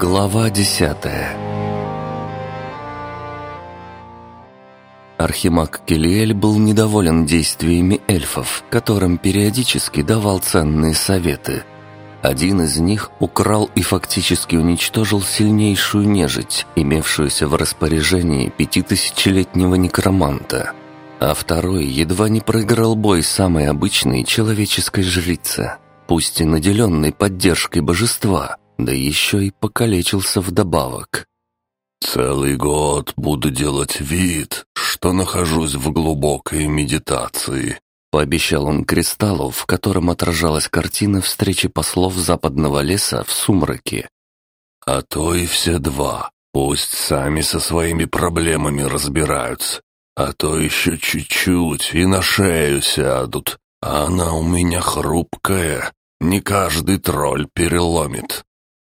Глава десятая Архимаг Келиэль был недоволен действиями эльфов, которым периодически давал ценные советы. Один из них украл и фактически уничтожил сильнейшую нежить, имевшуюся в распоряжении пятитысячелетнего некроманта. А второй едва не проиграл бой самой обычной человеческой жрице, пусть и наделенной поддержкой божества – да еще и покалечился вдобавок. «Целый год буду делать вид, что нахожусь в глубокой медитации», — пообещал он кристаллу, в котором отражалась картина встречи послов западного леса в сумраке. «А то и все два. Пусть сами со своими проблемами разбираются. А то еще чуть-чуть и на шею сядут. А она у меня хрупкая. Не каждый тролль переломит.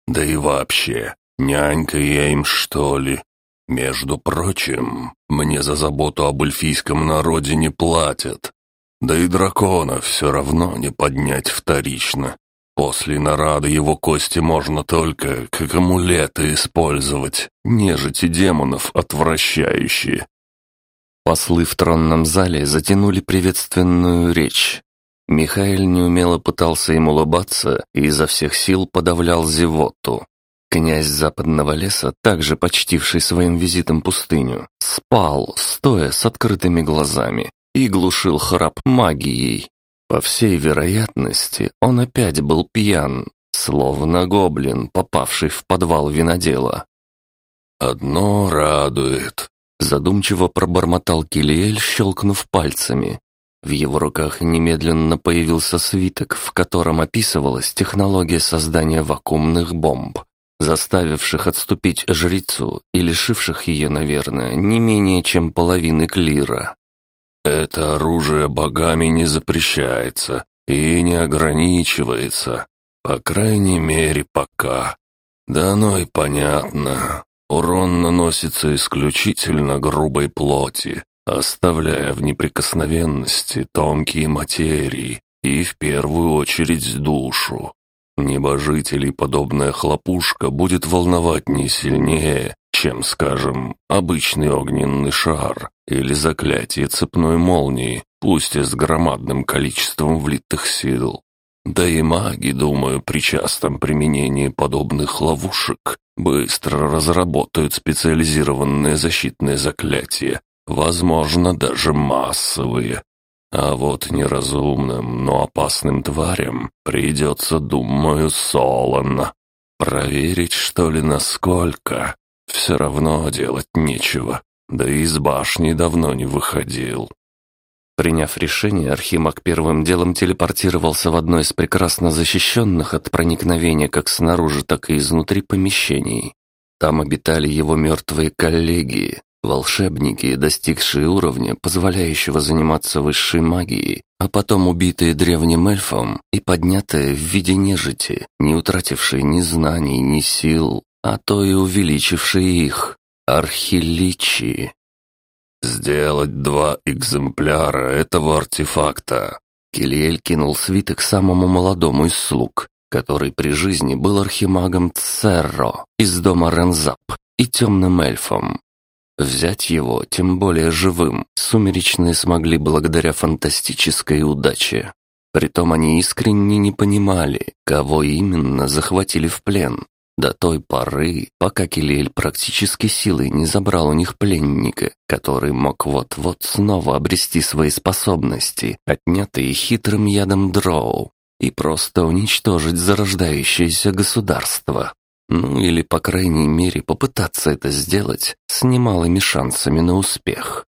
Да и вообще, нянька я им, что ли? Между прочим, мне за заботу об эльфийском народе не платят. Да и дракона все равно не поднять вторично. После нарады его кости можно только как амулеты использовать, нежити демонов отвращающие. Послы в тронном зале затянули приветственную речь, Михаил неумело пытался им улыбаться и изо всех сил подавлял зевоту. Князь западного леса, также почтивший своим визитом пустыню, спал, стоя с открытыми глазами, и глушил храп магией. По всей вероятности, он опять был пьян, словно гоблин, попавший в подвал винодела. «Одно радует», — задумчиво пробормотал Килиэль, щелкнув пальцами. В его руках немедленно появился свиток, в котором описывалась технология создания вакуумных бомб, заставивших отступить жрицу и лишивших ее, наверное, не менее чем половины клира. «Это оружие богами не запрещается и не ограничивается, по крайней мере, пока. Да оно и понятно. Урон наносится исключительно грубой плоти, оставляя в неприкосновенности тонкие материи и в первую очередь душу. Небожителей подобная хлопушка будет волновать не сильнее, чем, скажем, обычный огненный шар или заклятие цепной молнии, пусть и с громадным количеством влитых сил. Да и маги, думаю, при частом применении подобных ловушек быстро разработают специализированные защитные заклятия, возможно, даже массовые. А вот неразумным, но опасным тварям придется, думаю, солоно. Проверить, что ли, насколько? Все равно делать нечего, да и из башни давно не выходил. Приняв решение, Архимаг первым делом телепортировался в одно из прекрасно защищенных от проникновения как снаружи, так и изнутри помещений. Там обитали его мертвые коллеги, Волшебники, достигшие уровня, позволяющего заниматься высшей магией, а потом убитые древним эльфом и поднятые в виде нежити, не утратившие ни знаний, ни сил, а то и увеличившие их, архиличи. «Сделать два экземпляра этого артефакта!» Килиэль кинул свиток самому молодому из слуг, который при жизни был архимагом Церро из дома Рензап и темным эльфом. Взять его, тем более живым, сумеречные смогли благодаря фантастической удаче. Притом они искренне не понимали, кого именно захватили в плен. До той поры, пока Килиэль практически силой не забрал у них пленника, который мог вот-вот снова обрести свои способности, отнятые хитрым ядом дроу, и просто уничтожить зарождающееся государство. Ну или, по крайней мере, попытаться это сделать с немалыми шансами на успех.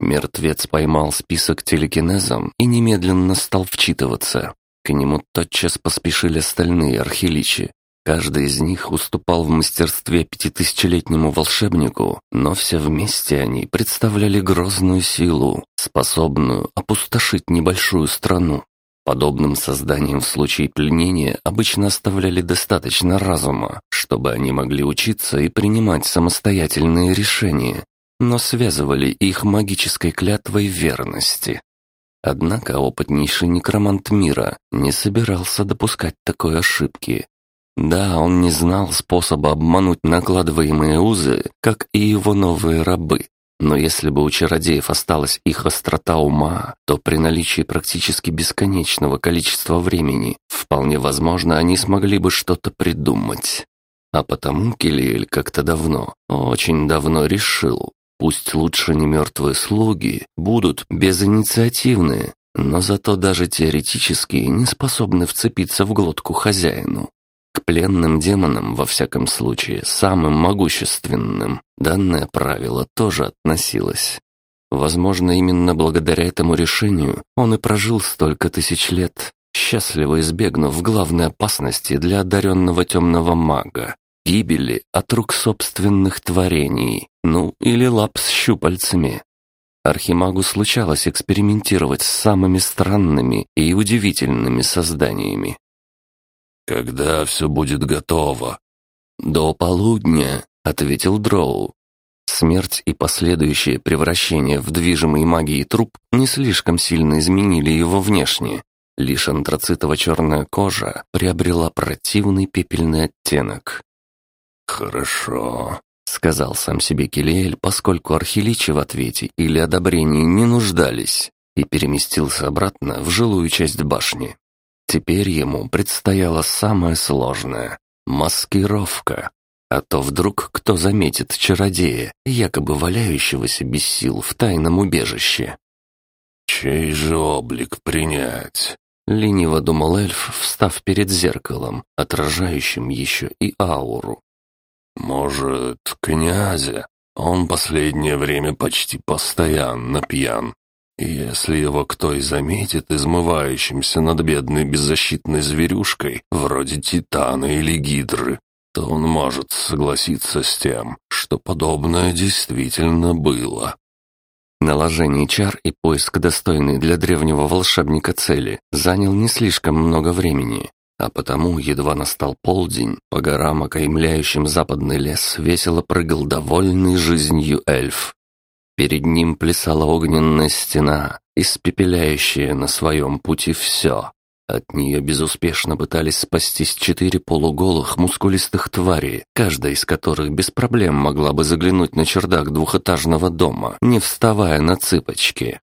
Мертвец поймал список телекинезом и немедленно стал вчитываться. К нему тотчас поспешили остальные архиличи. Каждый из них уступал в мастерстве пятитысячелетнему волшебнику, но все вместе они представляли грозную силу, способную опустошить небольшую страну. Подобным созданиям в случае пленения обычно оставляли достаточно разума, чтобы они могли учиться и принимать самостоятельные решения, но связывали их магической клятвой верности. Однако опытнейший некромант мира не собирался допускать такой ошибки. Да, он не знал способа обмануть накладываемые узы, как и его новые рабы. Но если бы у чародеев осталась их острота ума, то при наличии практически бесконечного количества времени, вполне возможно, они смогли бы что-то придумать. А потому Килиэль как-то давно, очень давно решил, пусть лучше не мертвые слуги будут безинициативные, но зато даже теоретически не способны вцепиться в глотку хозяину. К пленным демонам, во всяком случае, самым могущественным, данное правило тоже относилось. Возможно, именно благодаря этому решению он и прожил столько тысяч лет, счастливо избегнув главной опасности для одаренного темного мага — гибели от рук собственных творений, ну или лап с щупальцами. Архимагу случалось экспериментировать с самыми странными и удивительными созданиями, «Когда все будет готово?» «До полудня», — ответил Дроу. Смерть и последующее превращение в движимый магией труп не слишком сильно изменили его внешне. Лишь антрацитово-черная кожа приобрела противный пепельный оттенок. «Хорошо», — сказал сам себе Келиэль, поскольку архиличи в ответе или одобрении не нуждались, и переместился обратно в жилую часть башни. Теперь ему предстояло самое сложное — маскировка. А то вдруг кто заметит чародея, якобы валяющегося без сил в тайном убежище. «Чей же облик принять?» — лениво думал эльф, встав перед зеркалом, отражающим еще и ауру. «Может, князя? Он последнее время почти постоянно пьян. Если его кто и заметит измывающимся над бедной беззащитной зверюшкой, вроде Титана или Гидры, то он может согласиться с тем, что подобное действительно было. Наложение чар и поиск достойной для древнего волшебника цели занял не слишком много времени, а потому, едва настал полдень, по горам, окаймляющим западный лес, весело прыгал довольный жизнью эльф. Перед ним плясала огненная стена, испепеляющая на своем пути все. От нее безуспешно пытались спастись четыре полуголых мускулистых твари, каждая из которых без проблем могла бы заглянуть на чердак двухэтажного дома, не вставая на цыпочки.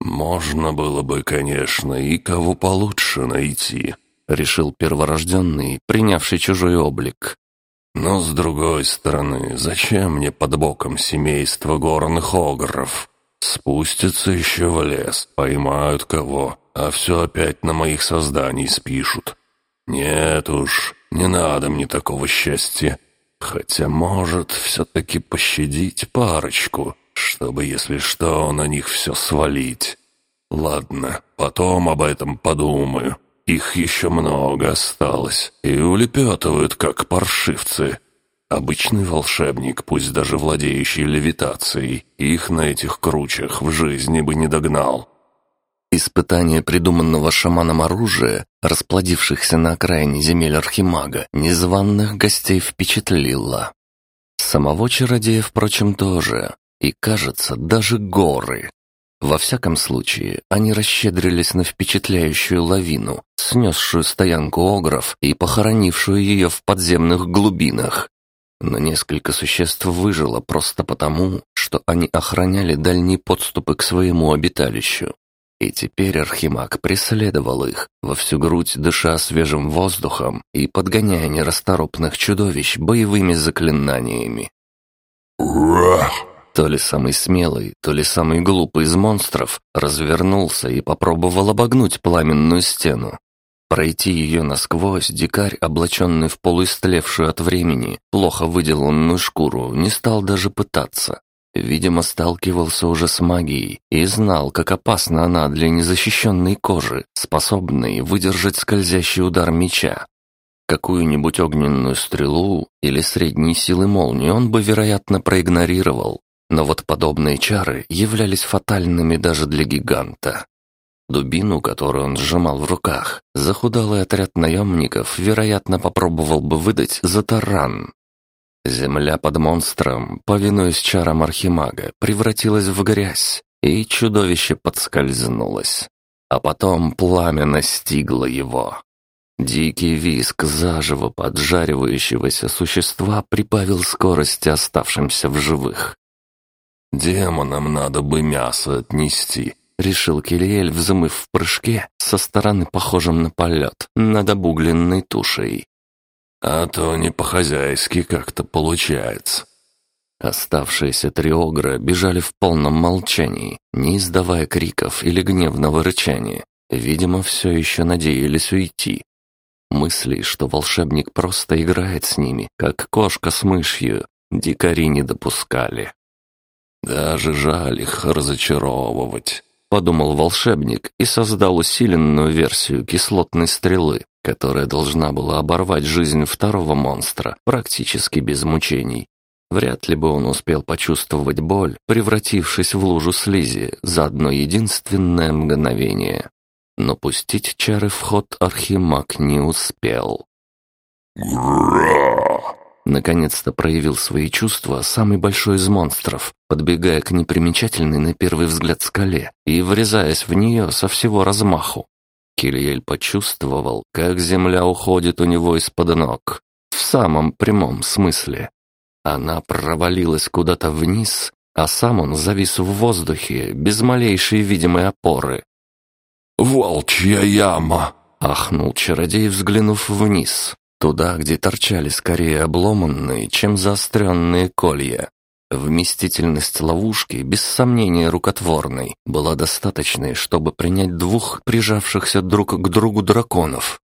«Можно было бы, конечно, и кого получше найти», — решил перворожденный, принявший чужой облик. Но с другой стороны, зачем мне под боком семейство горных огров? Спустятся еще в лес, поймают кого, а все опять на моих созданий спишут. Нет уж, не надо мне такого счастья. Хотя, может, все-таки пощадить парочку, чтобы, если что, на них все свалить. Ладно, потом об этом подумаю. Их еще много осталось, и улепетывают, как паршивцы. Обычный волшебник, пусть даже владеющий левитацией, их на этих кручах в жизни бы не догнал. Испытание придуманного шаманом оружия, расплодившихся на окраине земель Архимага, незваных гостей впечатлило. Самого чародея, впрочем, тоже. И, кажется, даже горы. Во всяком случае, они расщедрились на впечатляющую лавину, снесшую стоянку огров и похоронившую ее в подземных глубинах. Но несколько существ выжило просто потому, что они охраняли дальние подступы к своему обиталищу. И теперь Архимаг преследовал их, во всю грудь дыша свежим воздухом и подгоняя нерасторопных чудовищ боевыми заклинаниями. «Уах!» То ли самый смелый, то ли самый глупый из монстров развернулся и попробовал обогнуть пламенную стену. Пройти ее насквозь дикарь, облаченный в полуистлевшую от времени, плохо выделанную шкуру, не стал даже пытаться. Видимо, сталкивался уже с магией и знал, как опасна она для незащищенной кожи, способной выдержать скользящий удар меча. Какую-нибудь огненную стрелу или средней силы молнии он бы, вероятно, проигнорировал, но вот подобные чары являлись фатальными даже для гиганта. Дубину, которую он сжимал в руках, захудалый отряд наемников, вероятно, попробовал бы выдать за таран. Земля под монстром, повинуясь чарам Архимага, превратилась в грязь, и чудовище подскользнулось. А потом пламя настигло его. Дикий виск заживо поджаривающегося существа прибавил скорости оставшимся в живых. «Демонам надо бы мясо отнести», — решил Кириэль, взмыв в прыжке со стороны похожим на полет, над обугленной тушей. «А то не по-хозяйски как-то получается». Оставшиеся три огра бежали в полном молчании, не издавая криков или гневного рычания. Видимо, все еще надеялись уйти. Мысли, что волшебник просто играет с ними, как кошка с мышью, дикари не допускали. «Даже жаль их разочаровывать», — подумал волшебник и создал усиленную версию кислотной стрелы, которая должна была оборвать жизнь второго монстра практически без мучений. Вряд ли бы он успел почувствовать боль, превратившись в лужу слизи за одно единственное мгновение но пустить чары в ход Архимаг не успел. Наконец-то проявил свои чувства самый большой из монстров, подбегая к непримечательной на первый взгляд скале и врезаясь в нее со всего размаху. Кильель почувствовал, как земля уходит у него из-под ног, в самом прямом смысле. Она провалилась куда-то вниз, а сам он завис в воздухе без малейшей видимой опоры. «Волчья яма!» — ахнул чародей, взглянув вниз, туда, где торчали скорее обломанные, чем заостренные колья. Вместительность ловушки, без сомнения рукотворной, была достаточной, чтобы принять двух прижавшихся друг к другу драконов.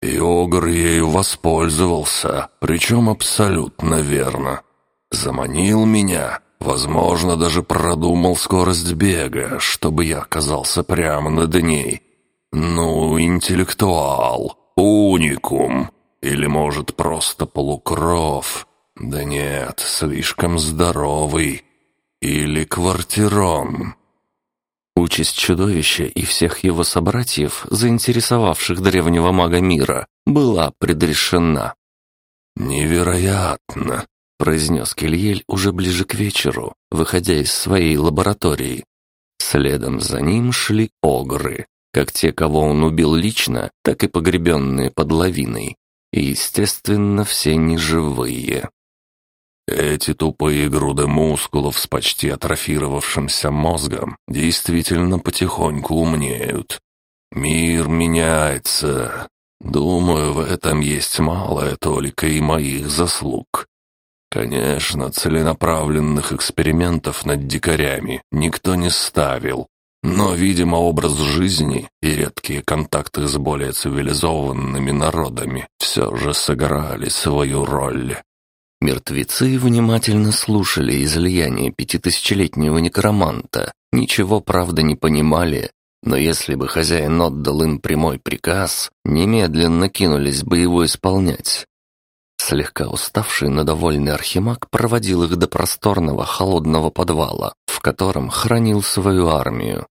И Огр ею воспользовался, причем абсолютно верно. Заманил меня, Возможно, даже продумал скорость бега, чтобы я оказался прямо над ней. Ну, интеллектуал, уникум, или, может, просто полукров. Да нет, слишком здоровый. Или квартирон. Участь чудовища и всех его собратьев, заинтересовавших древнего мага мира, была предрешена. «Невероятно!» произнес Кельель уже ближе к вечеру, выходя из своей лаборатории. Следом за ним шли огры, как те, кого он убил лично, так и погребенные под лавиной. И, естественно, все неживые. Эти тупые груды мускулов с почти атрофировавшимся мозгом действительно потихоньку умнеют. Мир меняется. Думаю, в этом есть малая толика и моих заслуг. Конечно, целенаправленных экспериментов над дикарями никто не ставил, но, видимо, образ жизни и редкие контакты с более цивилизованными народами все же сыграли свою роль. Мертвецы внимательно слушали излияние пятитысячелетнего некроманта, ничего, правда, не понимали, но если бы хозяин отдал им прямой приказ, немедленно кинулись бы его исполнять. Слегка уставший, но довольный архимаг проводил их до просторного холодного подвала, в котором хранил свою армию.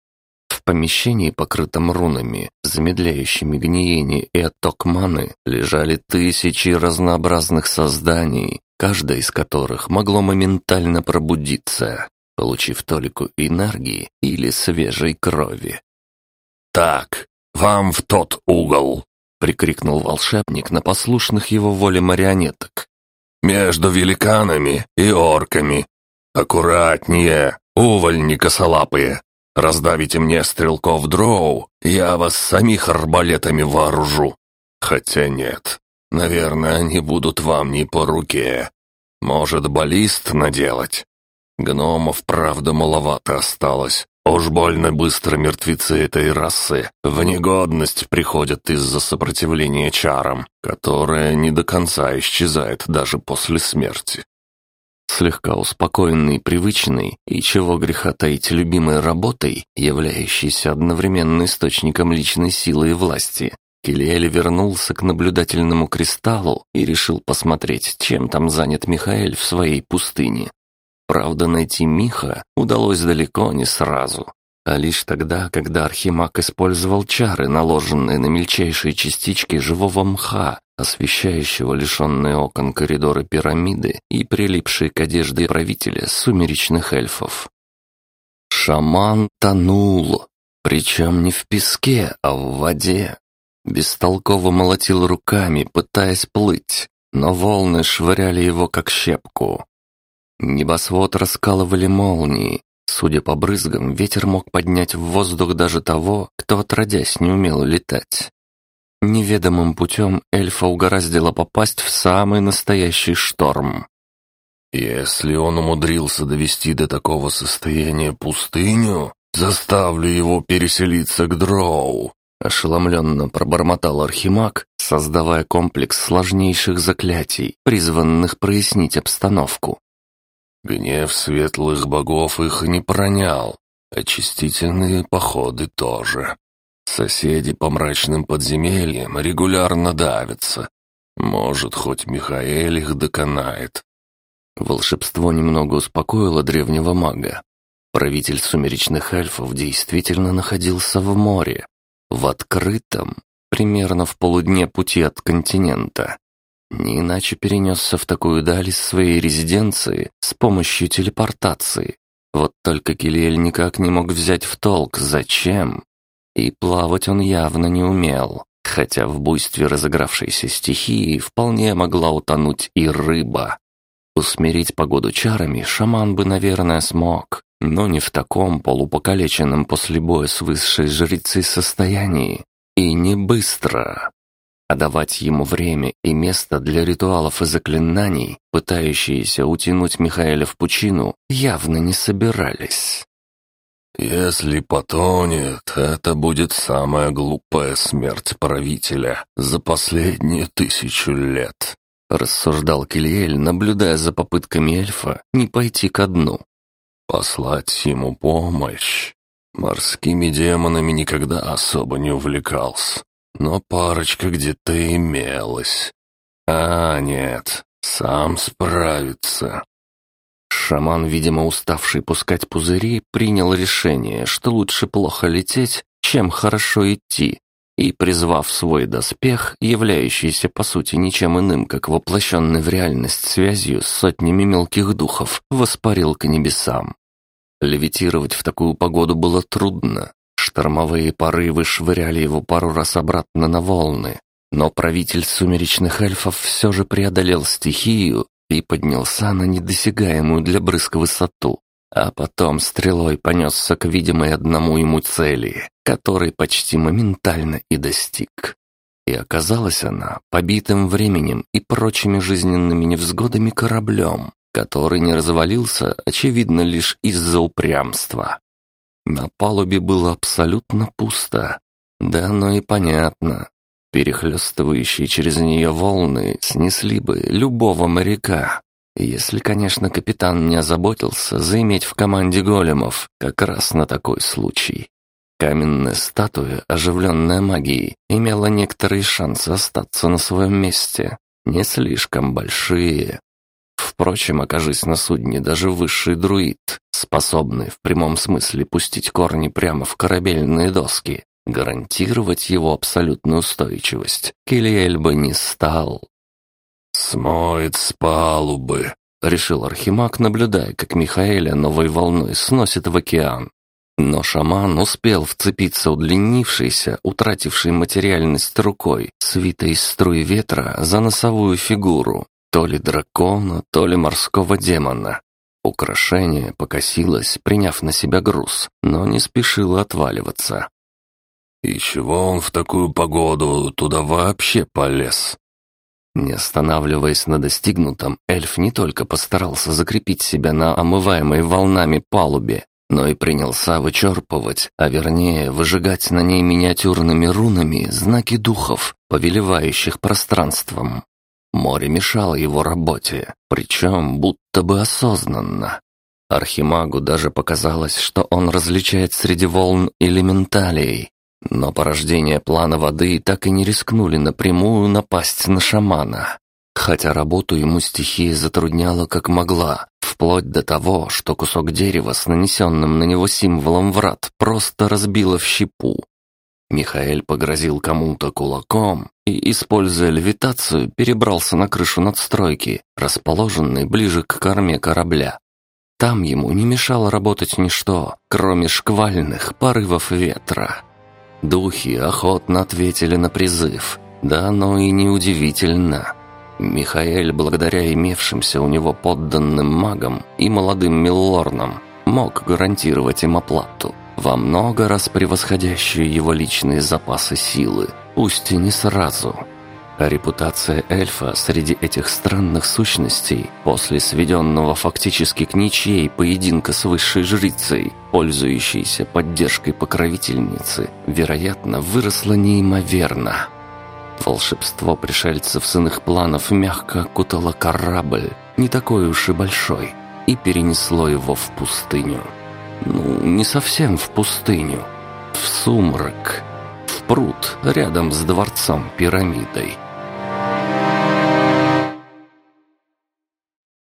Помещении, покрытом рунами, замедляющими гниение и отток маны, лежали тысячи разнообразных созданий, каждое из которых могло моментально пробудиться, получив толику энергии или свежей крови. «Так, вам в тот угол!» прикрикнул волшебник на послушных его воле марионеток. «Между великанами и орками. Аккуратнее, увольни косолапые. Раздавите мне стрелков дроу, я вас самих арбалетами вооружу. Хотя нет, наверное, они будут вам не по руке. Может, баллист наделать? Гномов, правда, маловато осталось. Уж больно быстро мертвецы этой расы в негодность приходят из-за сопротивления чарам, которое не до конца исчезает даже после смерти. Слегка успокоенный привычной и чего греха таить любимой работой, являющейся одновременно источником личной силы и власти, Килиэль вернулся к наблюдательному кристаллу и решил посмотреть, чем там занят Михаэль в своей пустыне. Правда, найти Миха удалось далеко не сразу, а лишь тогда, когда Архимаг использовал чары, наложенные на мельчайшие частички живого мха, освещающего лишенные окон коридоры пирамиды и прилипшие к одежде правителя сумеречных эльфов. Шаман тонул, причем не в песке, а в воде. Бестолково молотил руками, пытаясь плыть, но волны швыряли его как щепку. Небосвод раскалывали молнии. Судя по брызгам, ветер мог поднять в воздух даже того, кто отродясь не умел летать. Неведомым путем эльфа угораздило попасть в самый настоящий шторм. «Если он умудрился довести до такого состояния пустыню, заставлю его переселиться к Дроу», ошеломленно пробормотал Архимаг, создавая комплекс сложнейших заклятий, призванных прояснить обстановку. Гнев светлых богов их не пронял, очистительные походы тоже. Соседи по мрачным подземельям регулярно давятся. Может, хоть Михаэль их доконает. Волшебство немного успокоило древнего мага. Правитель сумеречных эльфов действительно находился в море, в открытом, примерно в полудне пути от континента. Не иначе перенесся в такую даль из своей резиденции с помощью телепортации. Вот только Килиэль никак не мог взять в толк, зачем. И плавать он явно не умел, хотя в буйстве разыгравшейся стихии вполне могла утонуть и рыба. Усмирить погоду чарами шаман бы, наверное, смог, но не в таком полупокалеченном после боя с высшей жрицей состоянии. И не быстро а давать ему время и место для ритуалов и заклинаний, пытающиеся утянуть Михаэля в пучину, явно не собирались. «Если потонет, это будет самая глупая смерть правителя за последние тысячу лет», — рассуждал Кильель, наблюдая за попытками эльфа не пойти ко дну. «Послать ему помощь. Морскими демонами никогда особо не увлекался но парочка где-то имелась. А, нет, сам справится. Шаман, видимо, уставший пускать пузыри, принял решение, что лучше плохо лететь, чем хорошо идти, и, призвав свой доспех, являющийся по сути ничем иным, как воплощенный в реальность связью с сотнями мелких духов, воспарил к небесам. Левитировать в такую погоду было трудно, Штормовые порывы швыряли его пару раз обратно на волны, но правитель сумеречных эльфов все же преодолел стихию и поднялся на недосягаемую для брызг высоту, а потом стрелой понесся к видимой одному ему цели, которой почти моментально и достиг. И оказалась она побитым временем и прочими жизненными невзгодами кораблем, который не развалился, очевидно, лишь из-за упрямства. На палубе было абсолютно пусто. Да оно и понятно. Перехлестывающие через нее волны снесли бы любого моряка. Если, конечно, капитан не озаботился заиметь в команде големов как раз на такой случай. Каменная статуя, оживленная магией, имела некоторые шансы остаться на своем месте. Не слишком большие, Впрочем, окажись на судне даже высший друид, способный в прямом смысле пустить корни прямо в корабельные доски, гарантировать его абсолютную устойчивость Килиэль бы не стал. «Смоет с палубы», — решил Архимаг, наблюдая, как Михаэля новой волной сносит в океан. Но шаман успел вцепиться удлинившейся, утратившей материальность рукой, свитой из струи ветра, за носовую фигуру, то ли дракона, то ли морского демона. Украшение покосилось, приняв на себя груз, но не спешило отваливаться. «И чего он в такую погоду туда вообще полез?» Не останавливаясь на достигнутом, эльф не только постарался закрепить себя на омываемой волнами палубе, но и принялся вычерпывать, а вернее выжигать на ней миниатюрными рунами знаки духов, повелевающих пространством. Море мешало его работе, причем будто бы осознанно. Архимагу даже показалось, что он различает среди волн элементалей, но порождение плана воды так и не рискнули напрямую напасть на шамана. Хотя работу ему стихия затрудняла как могла, вплоть до того, что кусок дерева с нанесенным на него символом врат просто разбило в щепу. Михаэль погрозил кому-то кулаком и, используя левитацию, перебрался на крышу надстройки, расположенной ближе к корме корабля. Там ему не мешало работать ничто, кроме шквальных порывов ветра. Духи охотно ответили на призыв. Да оно и неудивительно. Михаэль, благодаря имевшимся у него подданным магам и молодым миллорнам, мог гарантировать им оплату, во много раз превосходящую его личные запасы силы, пусть и не сразу. А репутация эльфа среди этих странных сущностей после сведенного фактически к ничьей поединка с высшей жрицей, пользующейся поддержкой покровительницы, вероятно, выросла неимоверно. Волшебство пришельцев с иных планов мягко окутало корабль, не такой уж и большой, и перенесло его в пустыню. Ну, не совсем в пустыню, в сумрак, в пруд рядом с дворцом-пирамидой –